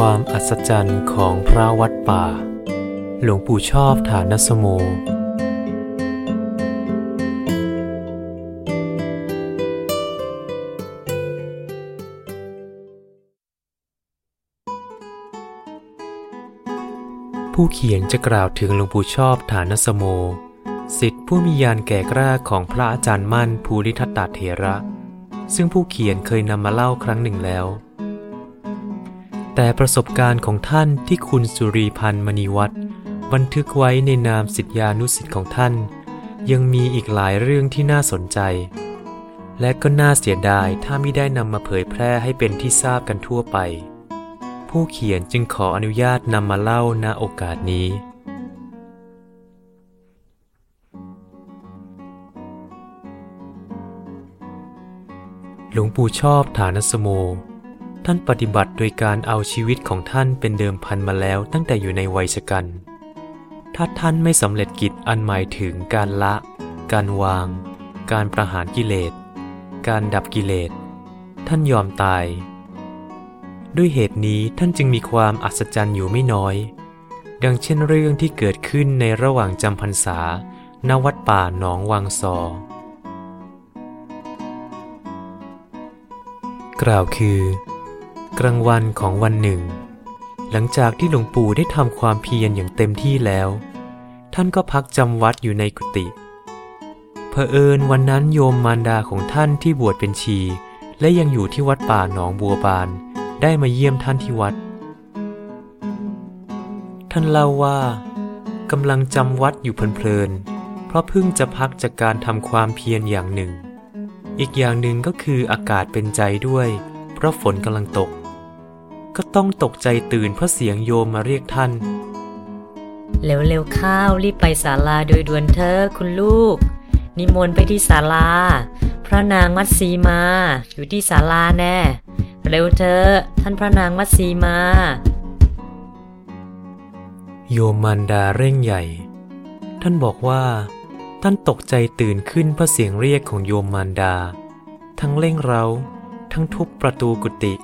ความอัศจรรย์ของพระวัดป่า หลวงปู่ชอบฐานสโม ผู้เขียนจะกล่าวถึงหลวงปู่ชอบฐานสโมสิทธิผู้มียานแก่กล้าของพระอาจารย์มั่นภูริทัตตเถระ ซึ่งผู้เขียนเคยนำมาเล่าครั้งหนึ่งแล้ว แต่ประสบการณ์ของท่านที่คุณสุรีพันธ์มณีวัฒน์บันทึกไว้ในนามสิทธานุสิทธิ์ของท่าน ยังมีอีกหลายเรื่องที่น่าสนใจ และก็น่าเสียดายถ้าไม่ได้นำมาเผยแพร่ให้เป็นที่ทราบกันทั่วไป ผู้เขียนจึงขออนุญาตนำมาเล่าณโอกาสนี้ หลวงปู่ชอบฐานสโม ท่านปฏิบัติโดยการเอาชีวิตของท่านเป็นเดิมพันมาแล้วตั้งแต่อยู่ในวัยชกัน ถ้าท่านไม่สำเร็จกิจอันหมายถึงการละ การวาง การประหารกิเลส การดับกิเลส ท่านยอมตาย ด้วยเหตุนี้ท่านจึงมีความอัศจรรย์อยู่ไม่น้อย ดังเช่นเรื่องที่เกิดขึ้นในระหว่างจำพรรษาณวัดป่าหนองวังซอกล่าวคือ กลางวันของวันหนึ่ง หลังจากที่หลวงปู่ได้ทำความเพียรอย่างเต็มที่แล้ว ท่านก็พักจำวัดอยู่ในกุฏิเผอิญวันนั้นโยมมารดาของท่านที่บวชเป็นชี และยังอยู่ที่วัดป่าหนองบัวบาน ได้มาเยี่ยมท่านที่วัด ท่านเล่าว่ากำลังจำวัดอยู่เพลินๆ เพราะเพิ่งจะพักจากการทำความเพียรอย่างหนึ่ง อีกอย่างหนึ่งก็คืออากาศเป็นใจด้วย เพราะฝนกำลังตก ก็ต้องตกใจตื่นเพราะเสียงโยมมาเรียกท่าน เร็วๆข้าวรีบไปศาลาโดยด่วนเธอะคุณลูก นิมนต์ไปที่ศาลา พระนางมัตสีมา อยู่ที่ศาลาแน่ เร็วเธอะท่านพระนางมัตสีมา โยมมารดาเร่งใหญ่ ท่านบอกว่า ท่านตกใจตื่นขึ้นเพราะเสียงเรียกของโยมมารดา ทั้งเร่งเร้าทั้งทุบประตูกุฏิ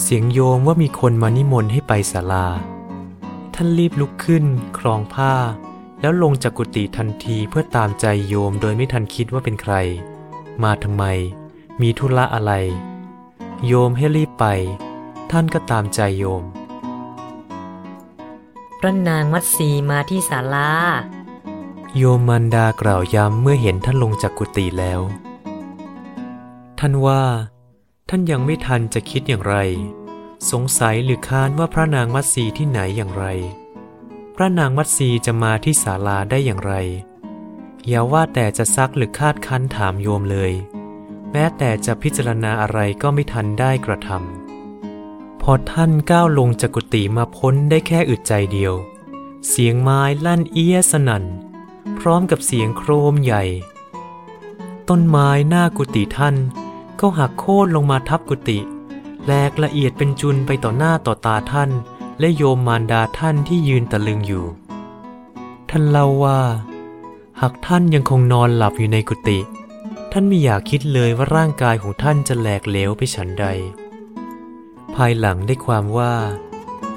เสียงโยมว่ามีคนมานิมนต์ให้ไปศาลา ท่านรีบลุกขึ้น ครองผ้า แล้วลงจากกุฏิทันทีเพื่อตามใจโยมโดยไม่ทันคิดว่าเป็นใคร มาทำไม มีธุระอะไร โยมให้รีบไป ท่านก็ตามใจโยม พระนางมัตสีมาที่ศาลา โยมมันดากล่าวย้ำเมื่อเห็นท่านลงจากกุฏิแล้ว ท่านว่า ท่านยังไม่ทันจะคิดอย่างไร สงสัยหรือค้านว่าพระนางมัตสีที่ไหนอย่างไร พระนางมัตสีจะมาที่ศาลาได้อย่างไร อย่าว่าแต่จะซักหรือคาดคั้นถามโยมเลย แม้แต่จะพิจารณาอะไรก็ไม่ทันได้กระทำพอท่านก้าวลงจากกุฏิมาพ้นได้แค่อึดใจเดียว เสียงไม้ลั่นเอี้ยสนั่น พร้อมกับเสียงโครมใหญ่ ต้นไม้หน้ากุฏิท่าน ก็หักโค่นลงมาทับกุฏิแหลกละเอียดเป็นจุนไปต่อหน้าต่อตาท่าน และโยมมารดาท่านที่ยืนตะลึงอยู่ ท่านเล่าว่า หากท่านยังคงนอนหลับอยู่ในกุฏิท่านไม่อยากคิดเลยว่าร่างกายของท่านจะแหลกเหลวไปฉันใด ภายหลังได้ความว่า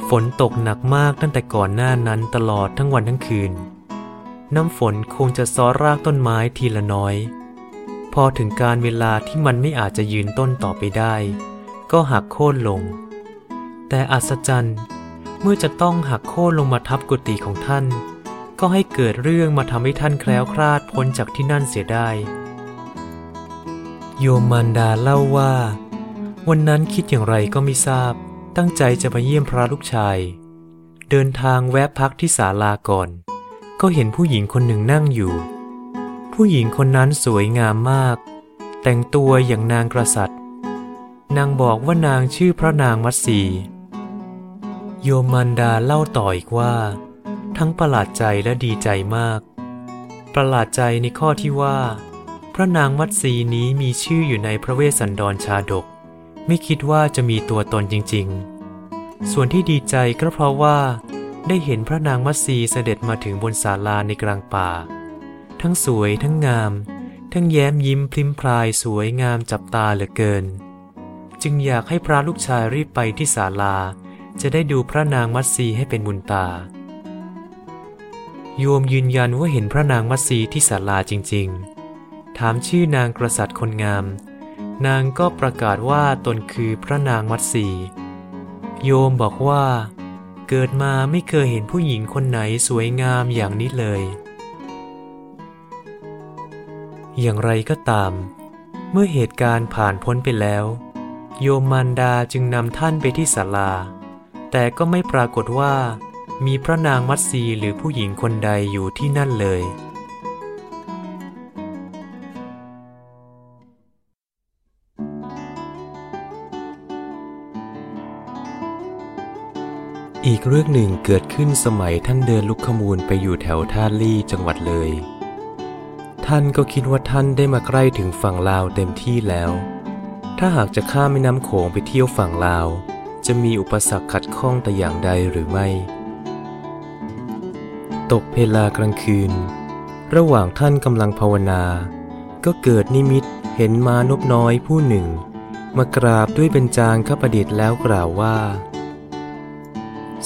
ฝนตกหนักมากตั้งแต่ก่อนหน้านั้นตลอดทั้งวันทั้งคืน น้ำฝนคงจะซ้อรากต้นไม้ทีละน้อย อถึงการเวลาที่มันไม่อาจจะยืนต้นต่อไปได้ ก็หักโค่นลง แต่อัศจรรย์ เมื่อจะต้องหักโค่นลงมาทับกุฏิของท่าน ก็ให้เกิดเรื่องมาทำให้ท่านแคล้วคลาดพ้นจากที่นั่นเสียได้ โยมมารดาเล่าว่า วันนั้นคิดอย่างไรก็ไม่ทราบ ตั้งใจจะมาเยี่ยมพระลูกชาย เดินทางแวะพักที่ศาลาก่อน ก็เห็นผู้หญิงคนหนึ่งนั่งอยู่ ผู้หญิงคนนั้นสวยงามมาก แต่งตัวอย่างนางกษัตริย์ นางบอกว่านางชื่อพระนางมัตสีโยมมันดาเล่าต่ออีกว่า ทั้งประหลาดใจและดีใจมาก ประหลาดใจในข้อที่ว่า พระนางมัตสีนี้มีชื่ออยู่ในพระเวสสันดรชาดก ไม่คิดว่าจะมีตัวตนจริง ๆ ส่วนที่ดีใจก็เพราะว่า ได้เห็นพระนางมัตสีเสด็จมาถึงบนศาลาในกลางป่า ทั้งสวยทั้งงาม ทั้งแย้มยิ้มพริมพรายสวยงามจับตาเหลือเกิน จึงอยากให้พระลูกชายรีบไปที่ศาลา จะได้ดูพระนางมัตสีให้เป็นบุญตา โยมยืนยันว่าเห็นพระนางมัตสีที่ศาลาจริง ๆ ถามชื่อนางกษัตริย์คนงาม นางก็ประกาศว่าตนคือพระนางมัตสีโยมบอกว่าเกิดมาไม่เคยเห็นผู้หญิงคนไหนสวยงามอย่างนี้เลย อย่างไรก็ตาม เมื่อเหตุการณ์ผ่านพ้นไปแล้ว โยมมารดาจึงนำท่านไปที่ศาลา แต่ก็ไม่ปรากฏว่า มีพระนางมัตสีหรือผู้หญิงคนใดอยู่ที่นั่นเลย อีกเรื่องหนึ่งเกิดขึ้นสมัยท่านเดินลุกขมูลไปอยู่แถวท่าลี่จังหวัดเลย ท่านก็คิดว่าท่านได้มาใกล้ถึงฝั่งลาวเต็มที่แล้ว ถ้าหากจะข้ามแม่น้ำโขงไปเที่ยวฝั่งลาว จะมีอุปสรรคขัดข้องแต่อย่างใดหรือไม่ ตกเพลากลางคืน ระหว่างท่านกำลังภาวนา ก็เกิดนิมิตเห็นมานพน้อยผู้หนึ่ง มากราบด้วยเป็นจางข้าประดิษฐ์แล้วกล่าวว่า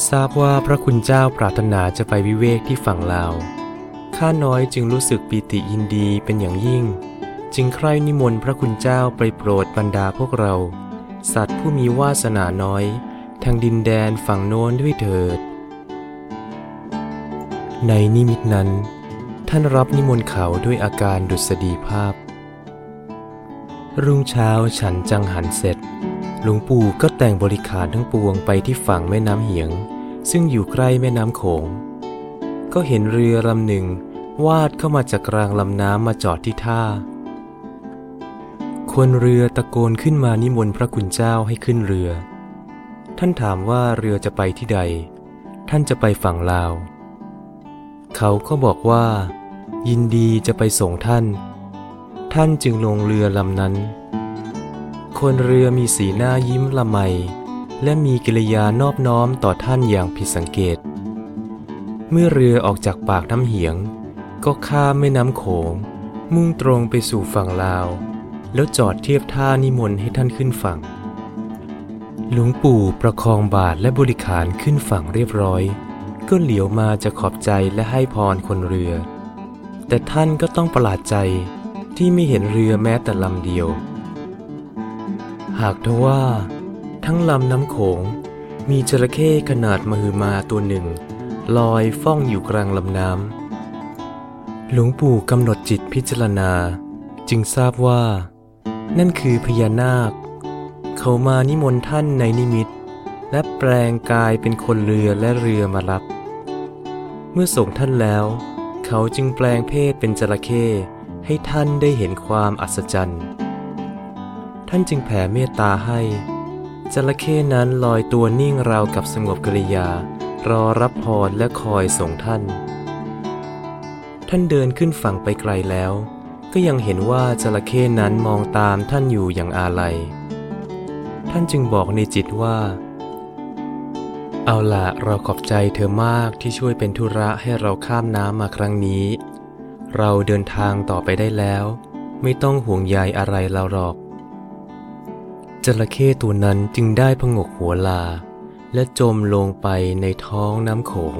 ทราบว่าพระคุณเจ้าปรารถนาจะไปวิเวกที่ฝั่งลาว ข้าน้อยจึงรู้สึกปีติยินดีเป็นอย่างยิ่ง จึงใคร่นิมนต์พระคุณเจ้าไปโปรดบรรดาพวกเรา สัตว์ผู้มีวาสนาน้อย ทางดินแดนฝั่งโน้นด้วยเถิด ในนิมิตนั้น ท่านรับนิมนต์เขาด้วยอาการดุษฎีภาพ รุ่งเช้าฉันจังหันเสร็จหลวงปู่ก็แต่งบริขารทั้งปวงไปที่ฝั่งแม่น้ำเหียง ซึ่งอยู่ใกล้แม่น้ำโขง ก็เห็นเรือลำหนึ่ง วาดเข้ามาจากกลางลำน้ำมาจอดที่ท่า คนเรือตะโกนขึ้นมานิมนต์พระคุณเจ้าให้ขึ้นเรือ ท่านถามว่าเรือจะไปที่ใด ท่านจะไปฝั่งลาว เขาก็บอกว่า ยินดีจะไปส่งท่าน ท่านจึงลงเรือลำนั้น คนเรือมีสีหน้ายิ้มละไม และมีกิริยานอบน้อมต่อท่านอย่างผิดสังเกต เมื่อเรือออกจากปากน้ำเหียง ก็ข้ามแม่น้ำโขง มุ่งตรงไปสู่ฝั่งลาว แล้วจอดเทียบท่านิมนต์ให้ท่านขึ้นฝั่ง หลวงปู่ประคองบาทและบริขารขึ้นฝั่งเรียบร้อย ก็เหลียวมาจะขอบใจและให้พรคนเรือ แต่ท่านก็ต้องประหลาดใจที่ไม่เห็นเรือแม้แต่ลำเดียว หากทว่า ทั้งลำน้ำโขงมีจระเข้ขนาดมหึมาตัวหนึ่ง ลอยฟ้องอยู่กลางลำน้ำ หลวงปู่กำหนดจิตพิจารณา จึงทราบว่า นั่นคือพญานาค เขามานิมนต์ท่านในนิมิต และแปลงกายเป็นคนเรือและเรือมารับ เมื่อส่งท่านแล้ว เขาจึงแปลงเพศเป็นจระเข้ให้ท่านได้เห็นความอัศจรรย์ ท่านจึงแผ่เมตตาให้ จระเข้นั้นลอยตัวนิ่งราวกับสงบกริยา รอรับพรและคอยส่งท่าน ท่านเดินขึ้นฝั่งไปไกลแล้ว ก็ยังเห็นว่าจระเข้นั้นมองตามท่านอยู่อย่างอาลัย ท่านจึงบอกในจิตว่า เอาละเราขอบใจเธอมากที่ช่วยเป็นธุระให้เราข้ามน้ำมาครั้งนี้ เราเดินทางต่อไปได้แล้ว ไม่ต้องห่วงใยอะไรเราหรอกจระเข้ตัวนั้นจึงได้พงกหัวลา และจมลงไปในท้องน้ำโขง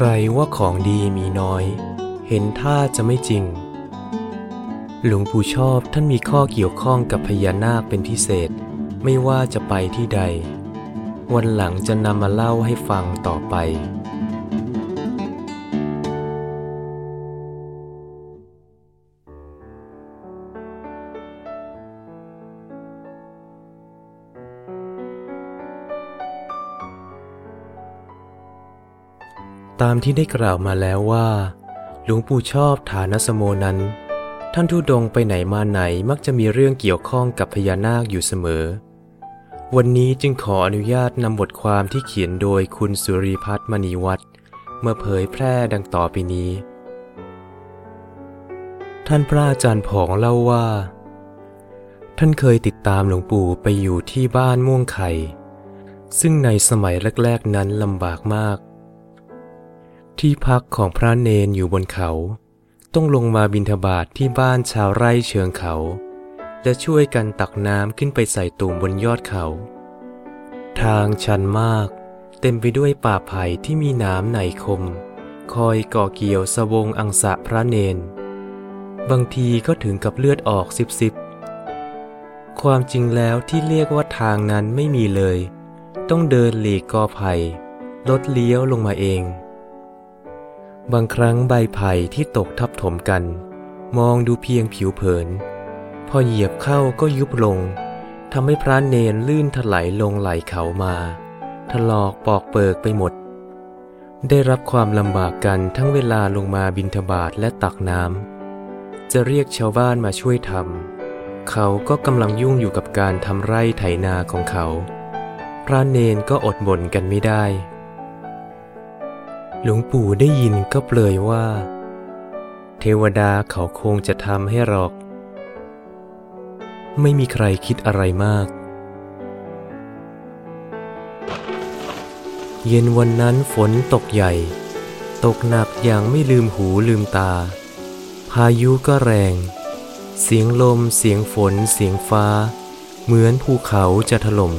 ใครว่าของดีมีน้อย เห็นท่าจะไม่จริง หลวงปู่ชอบท่านมีข้อเกี่ยวข้องกับพญานาคเป็นพิเศษ ไม่ว่าจะไปที่ใด วันหลังจะนำมาเล่าให้ฟังต่อไปามที่ได้กล่าวมาแล้วว่า หลวงปู่ชอบฐานสโมนั้น ท่านทุดงไปไหนมาไหนมักจะมีเรื่องเกี่ยวข้องกับพญานาคอยู่เสมอ วันนี้จึงขออนุญาตนำบทความที่เขียนโดยคุณสุริพัฒน์มณีวัฒน์มาเผยแพร่ดังต่อไปนี้ ท่านพระอาจารย์ผองเล่าว่า ท่านเคยติดตามหลวงปู่ไปอยู่ที่บ้านม่วงไข่ ซึ่งในสมัยแรก ๆ นั้นลำบากมาก ที่พักของพระเนนอยู่บนเขา ต้องลงมาบินทบาทที่บ้านชาวไร่เชิงเขา และช่วยกันตักน้ำขึ้นไปใส่ตุ่มบนยอดเขา ทางชันมาก เต็มไปด้วยป่าไผ่ที่มีน้ำไหนคม คอยก่อเกี่ยวสวงอังสะพระเนน บางทีก็ถึงกับเลือดออกสิบสิบความจริงแล้วที่เรียกว่าทางนั้นไม่มีเลย ต้องเดินหลีกกอไผ่ลดเลี้ยวลงมาเอง บางครั้งใบไผ่ที่ตกทับถมกัน มองดูเพียงผิวเผิน พอเหยียบเข้าก็ยุบลงทำให้พระเนนลื่นถลายลงไหลเขามาถลอกปอกเปิกไปหมด ได้รับความลำบากกันทั้งเวลาลงมาบินทบาทและตักน้ำจะเรียกชาวบ้านมาช่วยทำเขาก็กำลังยุ่งอยู่กับการทำไร่ไถนาของเขา พระเนนก็อดบ่นกันไม่ได้ หลวงปู่ได้ยินก็เปลยว่า เทวดาเขาคงจะทำให้หรอก ไม่มีใครคิดอะไรมาก เย็นวันนั้นฝนตกใหญ่ ตกหนักอย่างไม่ลืมหูลืมตา พายุก็แรง เสียงลมเสียงฝนเสียงฟ้า เหมือนภูเขาจะถล่ม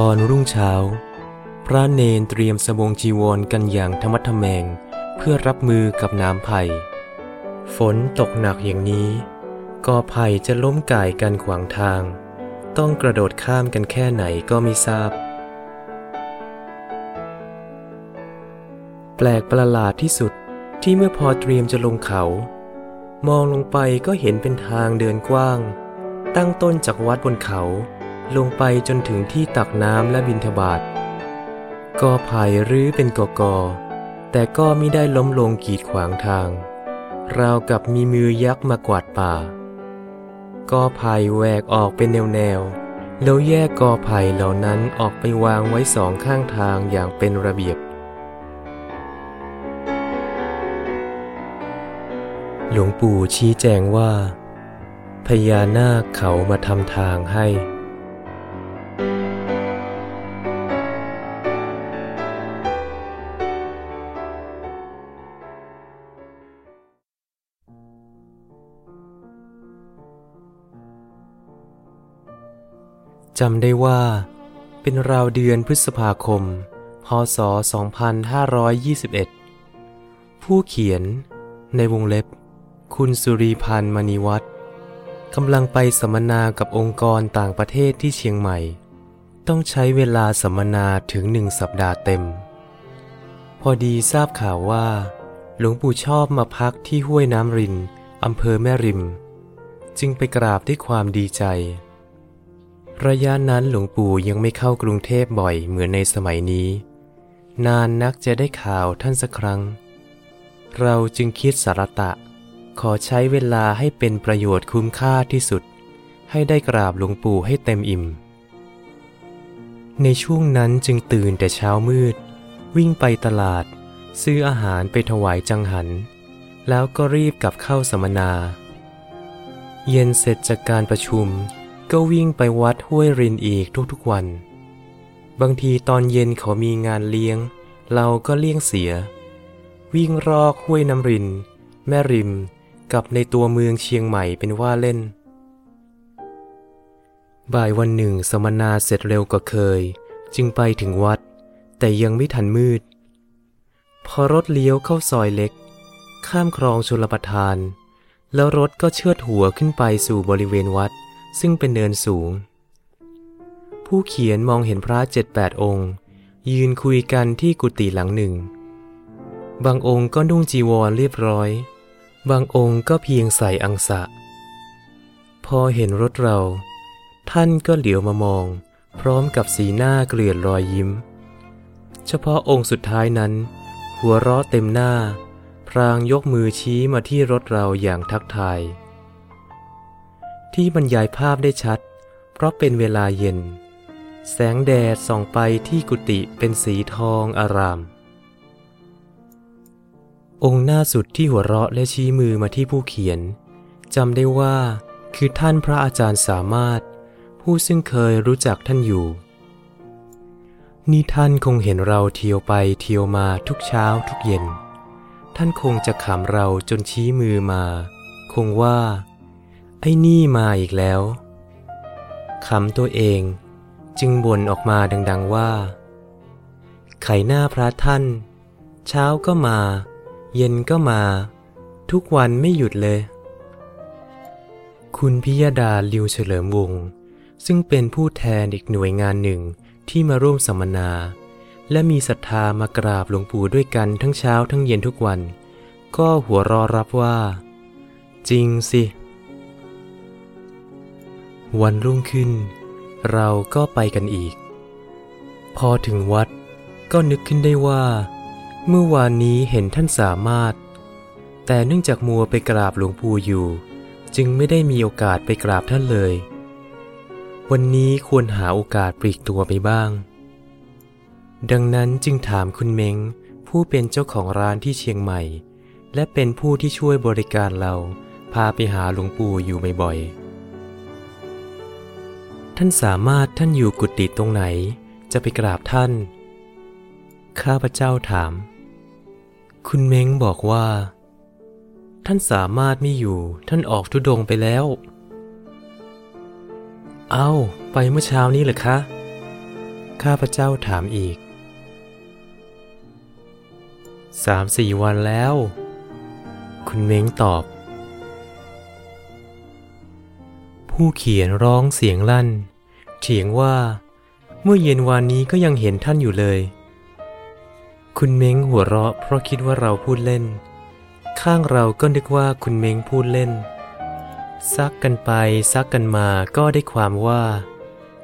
ตอนรุ่งเช้า พระเนนเตรียมสบงจีวรกันอย่างธรรมะทแมง เพื่อรับมือกับน้ำไผ่ ฝนตกหนักอย่างนี้กอไผ่จะล้มก่ายกันขวางทาง ต้องกระโดดข้ามกันแค่ไหนก็ไม่ทราบ แปลกประหลาดที่สุดที่เมื่อพอเตรียมจะลงเขา มองลงไปก็เห็นเป็นทางเดินกว้าง ตั้งต้นจากวัดบนเขา ลงไปจนถึงที่ตักน้ำและบินทบาทกอไผ่รื้อเป็นกอกอแต่ก็ไมิได้ล้มลงกีดขวางทาง ราวกับมีมือยักษ์มากวาดป่า กอไผ่แหวกออกเป็นแนวแนวๆแล้วแยกกอไผ่เหล่านั้นออกไปวางไว้สองข้างทางอย่างเป็นระเบียบ หลวงปู่ชี้แจงว่าพญานาคเขามาทำทางให้ จำได้ว่า เป็นราวเดือนพฤษภาคม พศ 2521 ผู้เขียนในวงเล็บ คุณสุรีพันธ์มณีวัฒน์กำลังไปสัมมนากับองค์กรต่างประเทศที่เชียงใหม่ ต้องใช้เวลาสัมมนาถึงหนึ่งสัปดาห์เต็ม พอดีทราบข่าวว่า หลวงปู่ชอบมาพักที่ห้วยน้ำรินอำเภอแม่ริม จึงไปกราบด้วยความดีใจ ระยะนั้นหลวงปู่ยังไม่เข้ากรุงเทพบ่อยเหมือนในสมัยนี้ นานนักจะได้ข่าวท่านสักครั้ง เราจึงคิดสารตะ ขอใช้เวลาให้เป็นประโยชน์คุ้มค่าที่สุด ให้ได้กราบหลวงปู่ให้เต็มอิ่ม ในช่วงนั้นจึงตื่นแต่เช้ามืด วิ่งไปตลาด ซื้ออาหารไปถวายจังหัน แล้วก็รีบกลับเข้าสัมมนา เย็นเสร็จจากการประชุม ก็วิ่งไปวัดห้วยรินอีกทุกๆวัน บางทีตอนเย็นเขามีงานเลี้ยง เราก็เลี่ยงเสีย วิ่งรอกห้วยน้ำริน แม่ริมกับในตัวเมืองเชียงใหม่เป็นว่าเล่น บ่ายวันหนึ่งสมนาเสร็จเร็วกว่าเคย จึงไปถึงวัด แต่ยังไม่ทันมืด พอรถเลี้ยวเข้าซอยเล็ก ข้ามคลองชลประทาน แล้วรถก็เชือดหัวขึ้นไปสู่บริเวณวัด ซึ่งเป็นเนินสูง ผู้เขียนมองเห็นพระเจ็ดแปดองค์ ยืนคุยกันที่กุฏิหลังหนึ่ง บางองค์ก็นุ่งจีวรเรียบร้อย บางองค์ก็เพียงใส่อังสะ พอเห็นรถเรา ท่านก็เหลียวมามอง พร้อมกับสีหน้าเกลื่อนรอยยิ้ม เฉพาะองค์สุดท้ายนั้น หัวเราะเต็มหน้า พรางยกมือชี้มาที่รถเราอย่างทักทาย ที่บรรยายภาพได้ชัด เพราะเป็นเวลาเย็น แสงแดดส่องไปที่กุฏิเป็นสีทองอาราม องค์หน้าสุดที่หัวเราะและชี้มือมาที่ผู้เขียนจำได้ว่าคือท่านพระอาจารย์สามารถ ผู้ซึ่งเคยรู้จักท่านอยู่ นี่ท่านคงเห็นเราเที่ยวไปเที่ยวมาทุกเช้าทุกเย็น ท่านคงจะขำเราจนชี้มือมา คงว่า ไอ้นี่มาอีกแล้วขำตัวเองจึงบ่นออกมาดังๆว่า ไขหน้าพระท่าน เช้าก็มา เย็นก็มา ทุกวันไม่หยุดเลย คุณพิยดาลิวเฉลิมวงศ์ซึ่งเป็นผู้แทนอีกหน่วยงานหนึ่งที่มาร่วมสัมมนา และมีศรัทธามากราบหลวงปู่ด้วยกันทั้งเช้าทั้งเย็นทุกวัน ก็หัวรอรับว่า จริงสิ วันรุ่งขึ้น เราก็ไปกันอีก พอถึงวัดก็นึกขึ้นได้ว่า เมื่อวานนี้เห็นท่านสามารถ แต่เนื่องจากมัวไปกราบหลวงปู่อยู่ จึงไม่ได้มีโอกาสไปกราบท่านเลย วันนี้ควรหาโอกาสปลีกตัวไปบ้าง ดังนั้นจึงถามคุณเม้งผู้เป็นเจ้าของร้านที่เชียงใหม่ และเป็นผู้ที่ช่วยบริการเราพาไปหาหลวงปู่อยู่บ่อยๆ ท่านสามารถท่านอยู่กุฏิตรงไหน จะไปกราบท่าน ข้าพเจ้าถาม คุณเม้งบอกว่า ท่านสามารถไม่อยู่ ท่านออกทุดงไปแล้ว เอา้า ไปเมื่อเช้านี้เหรอคะ ข้าพเจ้าถามอีกสามสี่วันแล้ว คุณเม้งตอบ ผู้เขียนร้องเสียงลั่น เถียงว่า เมื่อเย็นวานนี้ก็ยังเห็นท่านอยู่เลย คุณเม้งหัวเราะเพราะคิดว่าเราพูดเล่น ข้างเราก็นึกว่าคุณเม้งพูดเล่น ซักกันไปซักกันมาก็ได้ความว่า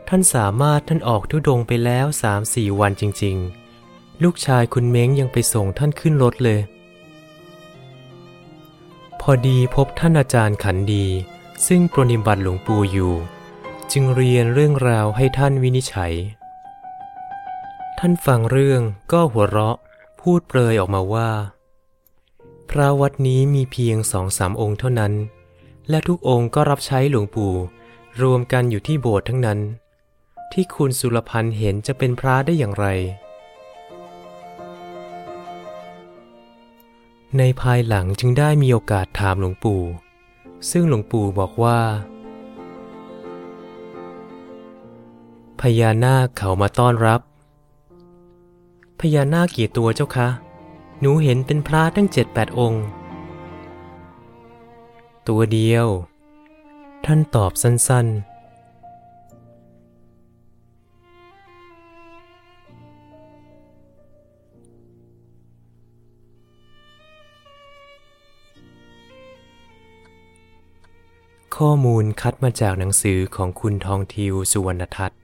ท่านสามารถท่านออกทุดงไปแล้วสามสี่วันจริง ๆ ลูกชายคุณเม้งยังไปส่งท่านขึ้นรถเลย พอดีพบท่านอาจารย์ขันดี ซึ่งปรนิบัติหลวงปู่อยู่ จึงเรียนเรื่องราวให้ท่านวินิจฉัย ท่านฟังเรื่องก็หัวเราะพูดเปรยออกมาว่า พระวัดนี้มีเพียงสองสามองค์เท่านั้น และทุกองค์ก็รับใช้หลวงปู่รวมกันอยู่ที่โบสถ์ทั้งนั้น ที่คุณสุรพันธ์เห็นจะเป็นพระได้อย่างไร ในภายหลังจึงได้มีโอกาสถามหลวงปู่ ซึ่งหลวงปู่บอกว่า พญานาคเขามาต้อนรับ พญานาคกี่ตัวเจ้าคะ หนูเห็นเป็นพระตั้งเจ็ดแปดองค์ ตัวเดียว ท่านตอบสั้นๆ ข้อมูลคัดมาจากหนังสือของคุณทองทิวสุวรรณทัศน์